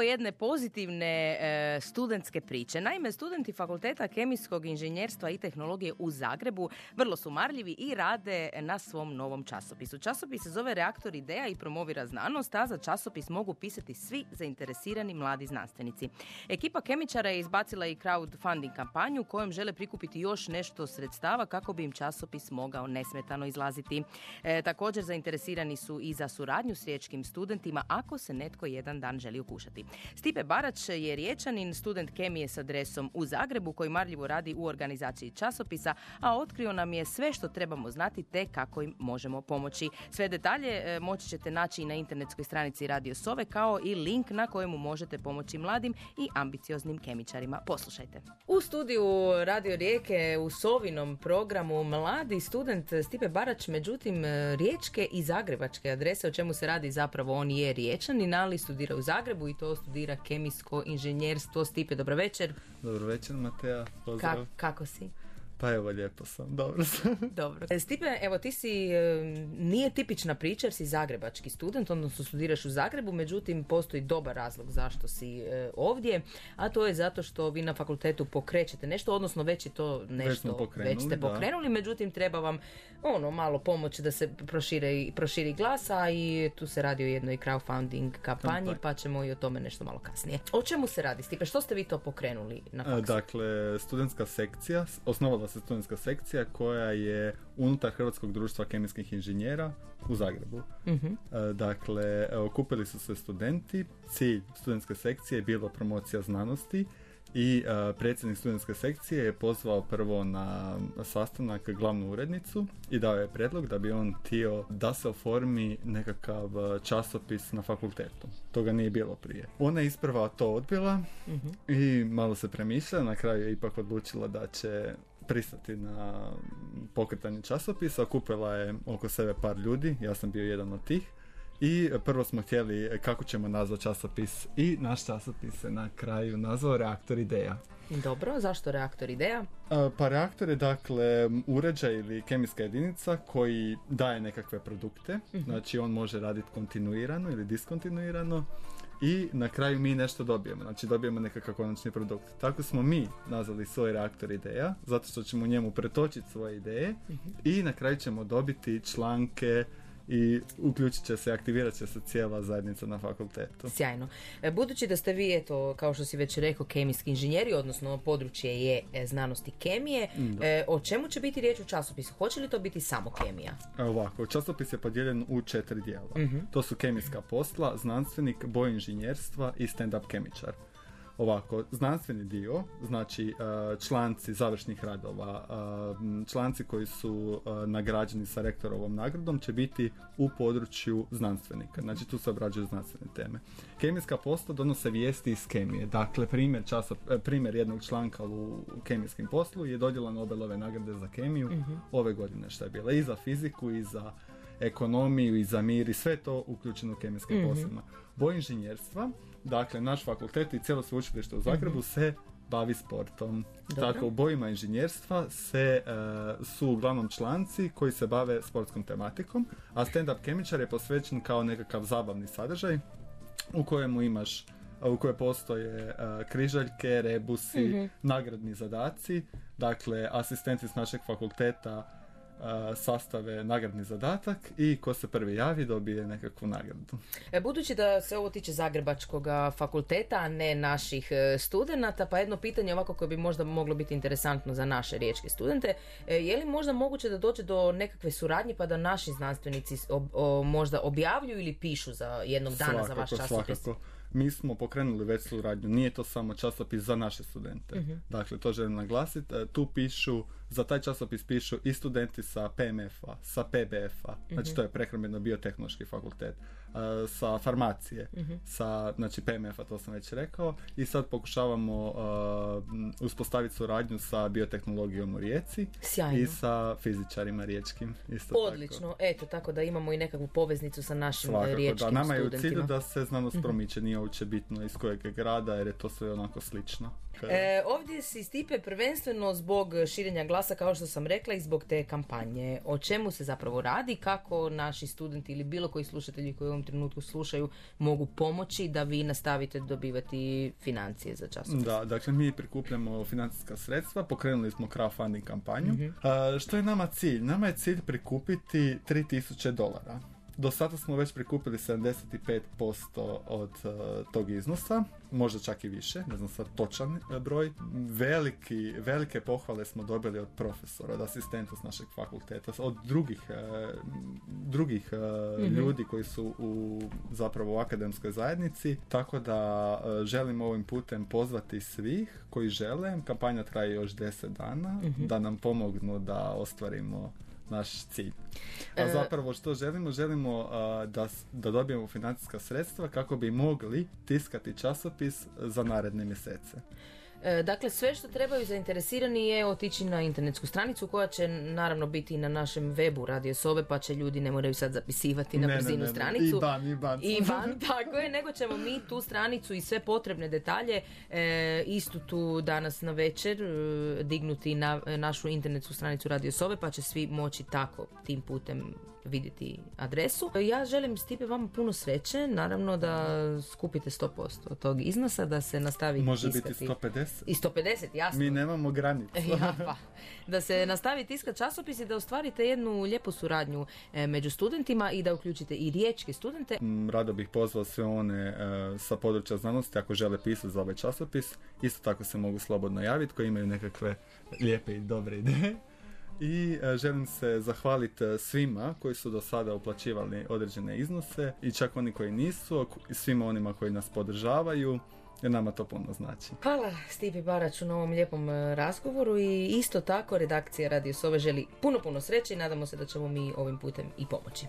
Evo jedne pozitivne e, studentske priče. Naime, studenti Fakulteta kemijskog inženjerstva i tehnologije u Zagrebu vrlo su marljivi i rade na svom novom časopisu. Časopis se zove Reaktor ideja i promovira znanost, a za časopis mogu pisati svi zainteresirani mladi znanstvenici. Ekipa kemičara je izbacila i crowdfunding kampanju kojom žele prikupiti još nešto sredstava kako bi im časopis mogao nesmetano izlaziti. E, također zainteresirani su i za suradnju s riječkim studentima ako se netko jedan dan želi ukušati. Stipe Barać je riječanin, student kemije s adresom u Zagrebu koji marljivo radi u organizaciji časopisa, a otkrio nam je sve što trebamo znati te kako im možemo pomoći. Sve detalje e, moći ćete naći i na internetskoj stranici Radio Sove kao i link na kojemu možete pomoći mladim i ambicioznim kemičarima. Poslušajte. U studiju Radio Rijeke u Sovinom programu mladi student Stipe Barać, međutim e, riječke i zagrebačke adrese o čemu se radi zapravo on je riječanin, ali studira u Zagrebu i to studira kemijsko inženjerstvo. Stipe, dobro večer. Dobro večer, Mateja. Pozdrav. kako si? Pa evo, lijepo sam, dobro sam. dobro. E, Stipe, evo ti si, nije tipična priča jer si zagrebački student, odnosno studiraš u Zagrebu, međutim postoji dobar razlog zašto si e, ovdje, a to je zato što vi na fakultetu pokrećete nešto, odnosno već je to nešto, već, ste pokrenuli, međutim treba vam ono malo pomoć da se proširi, proširi glasa i tu se radi o jednoj crowdfunding kampanji, pa ćemo i o tome nešto malo kasnije. O čemu se radi, Stipe? Što ste vi to pokrenuli na faksu? Dakle, studentska sekcija, osnovala studentska sekcija koja je unutar Hrvatskog društva kemijskih inženjera u Zagrebu. uh Dakle, okupili su se studenti, cilj studentske sekcije je bilo promocija znanosti i uh, predsjednik studentske sekcije je pozvao prvo na sastanak glavnu urednicu i dao je predlog da bi on htio da se oformi nekakav časopis na fakultetu. Toga nije bilo prije. Ona je isprva to odbila mhm. i malo se premišlja, na kraju je ipak odlučila da će pristati na pokretanje časopisa, okupila je oko sebe par ljudi, ja sam bio jedan od tih i prvo smo htjeli kako ćemo nazvati časopis i naš časopis se na kraju nazvao Reaktor Ideja. Dobro, zašto Reaktor Ideja? Pa reaktor je dakle uređaj ili kemijska jedinica koji daje nekakve produkte, uh znači on može raditi kontinuirano ili diskontinuirano i na kraju mi nešto dobijemo, znači dobijemo nekakav konačni produkt. Tako smo mi nazvali svoj reaktor ideja, zato što ćemo u njemu pretočiti svoje ideje mhm. i na kraju ćemo dobiti članke, i uključit će se, aktivirat će se cijela zajednica na fakultetu. Sjajno. E, budući da ste vi, eto, kao što si već rekao, kemijski inženjeri, odnosno područje je e, znanosti kemije, e, o čemu će biti riječ u časopisu? Hoće li to biti samo kemija? Ovako, časopis je podijeljen u četiri dijela. Mhm. To su kemijska posla, znanstvenik, boj inženjerstva i stand-up kemičar. Ovako, znanstveni dio, znači e, članci završnih radova, e, članci koji su e, nagrađeni sa rektorovom nagradom će biti u području znanstvenika. Znači tu se obrađuju znanstvene teme. Kemijska posta donose vijesti iz kemije. Dakle, primjer, časa, primjer jednog članka u kemijskim poslu je dodjela Nobelove nagrade za kemiju mhm. ove godine što je bila i za fiziku i za ekonomiju i za mir i sve to uključeno u kemijskim mm poslima. Boj inženjerstva, dakle naš fakultet i cijelo sveučilište u Zagrebu mhm. se bavi sportom. Dobro. Tako u bojima inženjerstva se uh, su uglavnom članci koji se bave sportskom tematikom, a stand-up kemičar je posvećen kao nekakav zabavni sadržaj u kojemu imaš u kojoj postoje uh, križaljke, rebusi, mhm. nagradni zadaci, dakle asistenti s našeg fakulteta sastave nagradni zadatak i ko se prvi javi dobije nekakvu nagradu. E, budući da se ovo tiče Zagrebačkog fakulteta, a ne naših e, studenata, pa jedno pitanje ovako koje bi možda moglo biti interesantno za naše riječke studente, e, je li možda moguće da dođe do nekakve suradnje pa da naši znanstvenici možda objavljuju ili pišu za jednog dana za vaš časopis? Svakako mi smo pokrenuli već suradnju. Nije to samo časopis za naše studente. uh Dakle, to želim naglasiti. E, tu pišu, za taj časopis pišu i studenti sa PMF-a, sa PBF-a, znači mhm. to je prehrambeno biotehnološki fakultet, e, sa farmacije, uh sa znači PMF-a, to sam već rekao, i sad pokušavamo uh, uspostaviti suradnju sa biotehnologijom u Rijeci Sjajno. i sa fizičarima riječkim. Isto Odlično, eto, tako da imamo i nekakvu poveznicu sa našim Svakako, riječkim da, nama je u cilju da se znanost uh promiče, nije uopće bitno iz kojeg je grada jer je to sve onako slično. E, ovdje si Stipe prvenstveno zbog širenja glasa kao što sam rekla i zbog te kampanje. O čemu se zapravo radi, kako naši studenti ili bilo koji slušatelji koji ovom trenutku slušaju mogu pomoći da vi nastavite dobivati financije za časopis? Da, dakle mi prikupljamo financijska sredstva, pokrenuli smo crowdfunding kampanju. Mhm. što je nama cilj? Nama je cilj prikupiti 3000 dolara. Do sada smo već prikupili 75% od uh, tog iznosa, možda čak i više, ne znam sad točan e, broj. Veliki, velike pohvale smo dobili od profesora, od asistenta s našeg fakulteta, od drugih, uh, drugih mhm. ljudi koji su u zapravo u akademskoj zajednici, tako da želim ovim putem pozvati svih koji žele, kampanja traje još 10 dana, mhm. da nam pomognu da ostvarimo naš cilj. A e, zapravo što želimo? Želimo da, da dobijemo financijska sredstva kako bi mogli tiskati časopis za naredne mjesece. E, dakle, sve što trebaju zainteresirani je otići na internetsku stranicu koja će naravno biti na našem webu Radio Sobe pa će ljudi ne moraju sad zapisivati na brzinu stranicu. I ban, i ban. I ban, tako je, nego ćemo mi tu stranicu i sve potrebne detalje e, istu tu danas na večer e, dignuti na našu internetsku stranicu Radio Sobe pa će svi moći tako tim putem vidjeti adresu. Ja želim Stipe vama puno sreće, naravno da skupite 100% od tog iznosa, da se nastavi Može biti 150? I 150, jasno. Mi nemamo granicu. ja, pa. Da se nastavi tiskati časopis i da ostvarite jednu lijepu suradnju e, među studentima i da uključite i riječke studente. Mm, rado bih pozvao sve one e, sa područja znanosti ako žele pisati za ovaj časopis. Isto tako se mogu slobodno javiti koji imaju nekakve lijepe i dobre ideje i e, želim se zahvaliti e, svima koji su do sada uplaćivali određene iznose i čak oni koji nisu svima onima koji nas podržavaju jer nama to puno znači. Hvala Stipi Baraču na ovom lijepom e, razgovoru i isto tako redakcija Radio Sove želi puno puno sreće i nadamo se da ćemo mi ovim putem i pomoći.